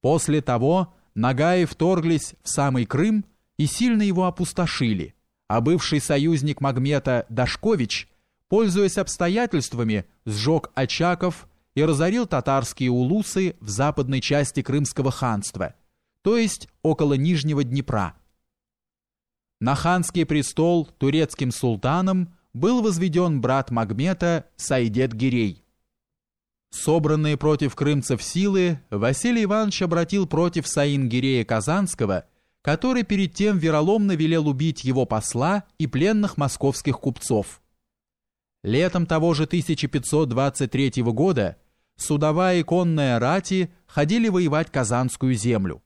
После того Нагаи вторглись в самый Крым и сильно его опустошили, а бывший союзник Магмета Дашкович, пользуясь обстоятельствами, сжег Очаков и разорил татарские улусы в западной части Крымского ханства, то есть около Нижнего Днепра. На ханский престол турецким султаном был возведен брат Магмета Сайдет Гирей. Собранные против крымцев силы Василий Иванович обратил против Саин-Гирея Казанского, который перед тем вероломно велел убить его посла и пленных московских купцов. Летом того же 1523 года судовая и конная рати ходили воевать Казанскую землю.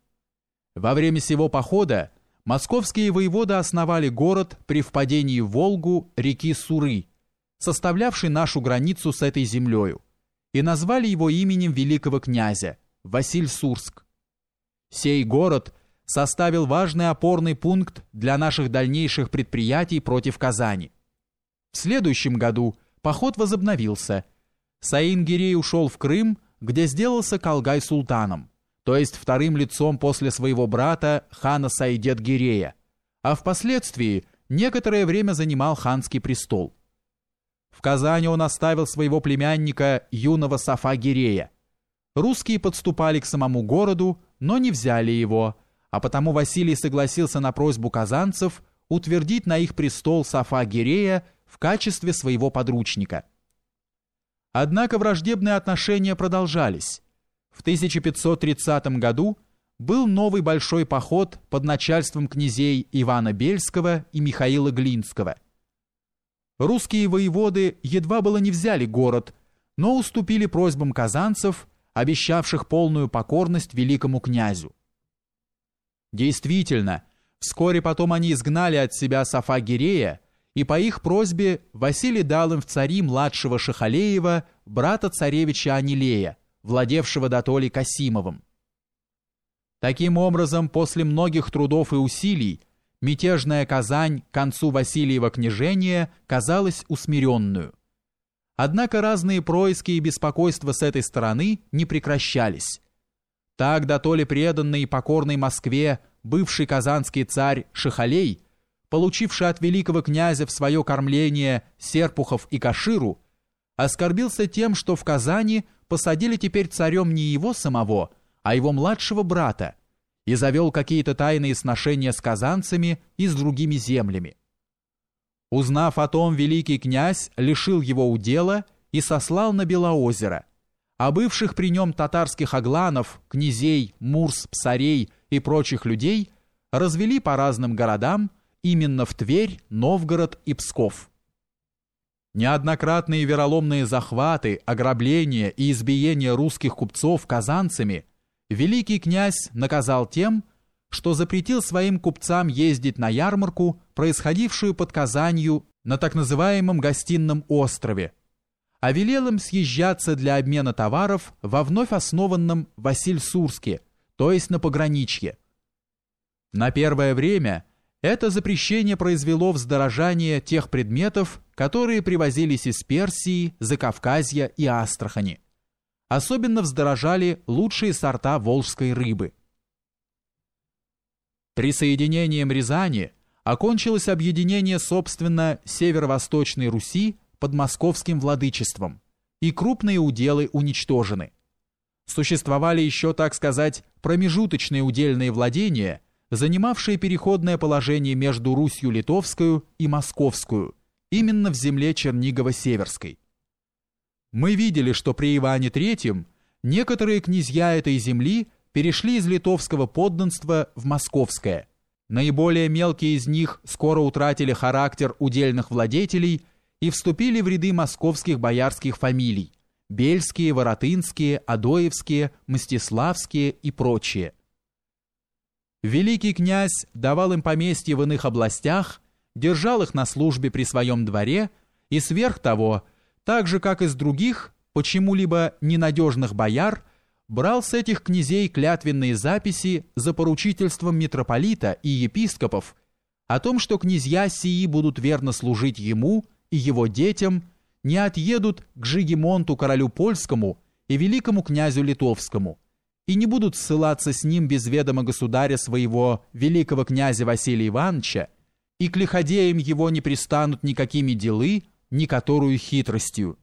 Во время сего похода московские воеводы основали город при впадении в Волгу реки Суры, составлявший нашу границу с этой землею и назвали его именем великого князя Василь Сурск. Сей город составил важный опорный пункт для наших дальнейших предприятий против Казани. В следующем году поход возобновился. Саин-Гирей ушел в Крым, где сделался Калгай султаном, то есть вторым лицом после своего брата хана Сайдет-Гирея, а впоследствии некоторое время занимал ханский престол. В Казани он оставил своего племянника юного Сафа Гирея. Русские подступали к самому городу, но не взяли его, а потому Василий согласился на просьбу казанцев утвердить на их престол Сафа Гирея в качестве своего подручника. Однако враждебные отношения продолжались. В 1530 году был новый большой поход под начальством князей Ивана Бельского и Михаила Глинского – Русские воеводы едва было не взяли город, но уступили просьбам казанцев, обещавших полную покорность великому князю. Действительно, вскоре потом они изгнали от себя Сафа Гирея, и по их просьбе Василий дал им в цари младшего Шахалеева, брата царевича Анилея, владевшего дотоле Касимовым. Таким образом, после многих трудов и усилий, мятежная Казань к концу Васильева княжения казалась усмиренную. Однако разные происки и беспокойства с этой стороны не прекращались. Так да то ли преданный и покорный Москве бывший казанский царь Шихалей, получивший от великого князя в свое кормление Серпухов и Каширу, оскорбился тем, что в Казани посадили теперь царем не его самого, а его младшего брата, и завел какие-то тайные сношения с казанцами и с другими землями. Узнав о том, великий князь лишил его удела и сослал на Белоозеро, а бывших при нем татарских агланов, князей, мурс, псарей и прочих людей развели по разным городам, именно в Тверь, Новгород и Псков. Неоднократные вероломные захваты, ограбления и избиения русских купцов казанцами – великий князь наказал тем, что запретил своим купцам ездить на ярмарку, происходившую под Казанью на так называемом гостином острове, а велел им съезжаться для обмена товаров во вновь основанном Василь-Сурске, то есть на пограничье. На первое время это запрещение произвело вздорожание тех предметов, которые привозились из Персии, Закавказья и Астрахани. Особенно вздорожали лучшие сорта волжской рыбы. Присоединением Рязани окончилось объединение, собственно, северо-восточной Руси под московским владычеством, и крупные уделы уничтожены. Существовали еще, так сказать, промежуточные удельные владения, занимавшие переходное положение между Русью Литовскую и Московскую, именно в земле Чернигова-Северской. Мы видели, что при Иване III некоторые князья этой земли перешли из литовского подданства в московское. Наиболее мелкие из них скоро утратили характер удельных владетелей и вступили в ряды московских боярских фамилий – Бельские, Воротынские, Адоевские, Мстиславские и прочие. Великий князь давал им поместья в иных областях, держал их на службе при своем дворе и сверх того – так же, как из других, почему-либо ненадежных бояр, брал с этих князей клятвенные записи за поручительством митрополита и епископов о том, что князья сии будут верно служить ему и его детям, не отъедут к Жигемонту королю польскому и великому князю литовскому, и не будут ссылаться с ним без ведома государя своего великого князя Василия Ивановича, и к лиходеям его не пристанут никакими делы, ни которую хитростью.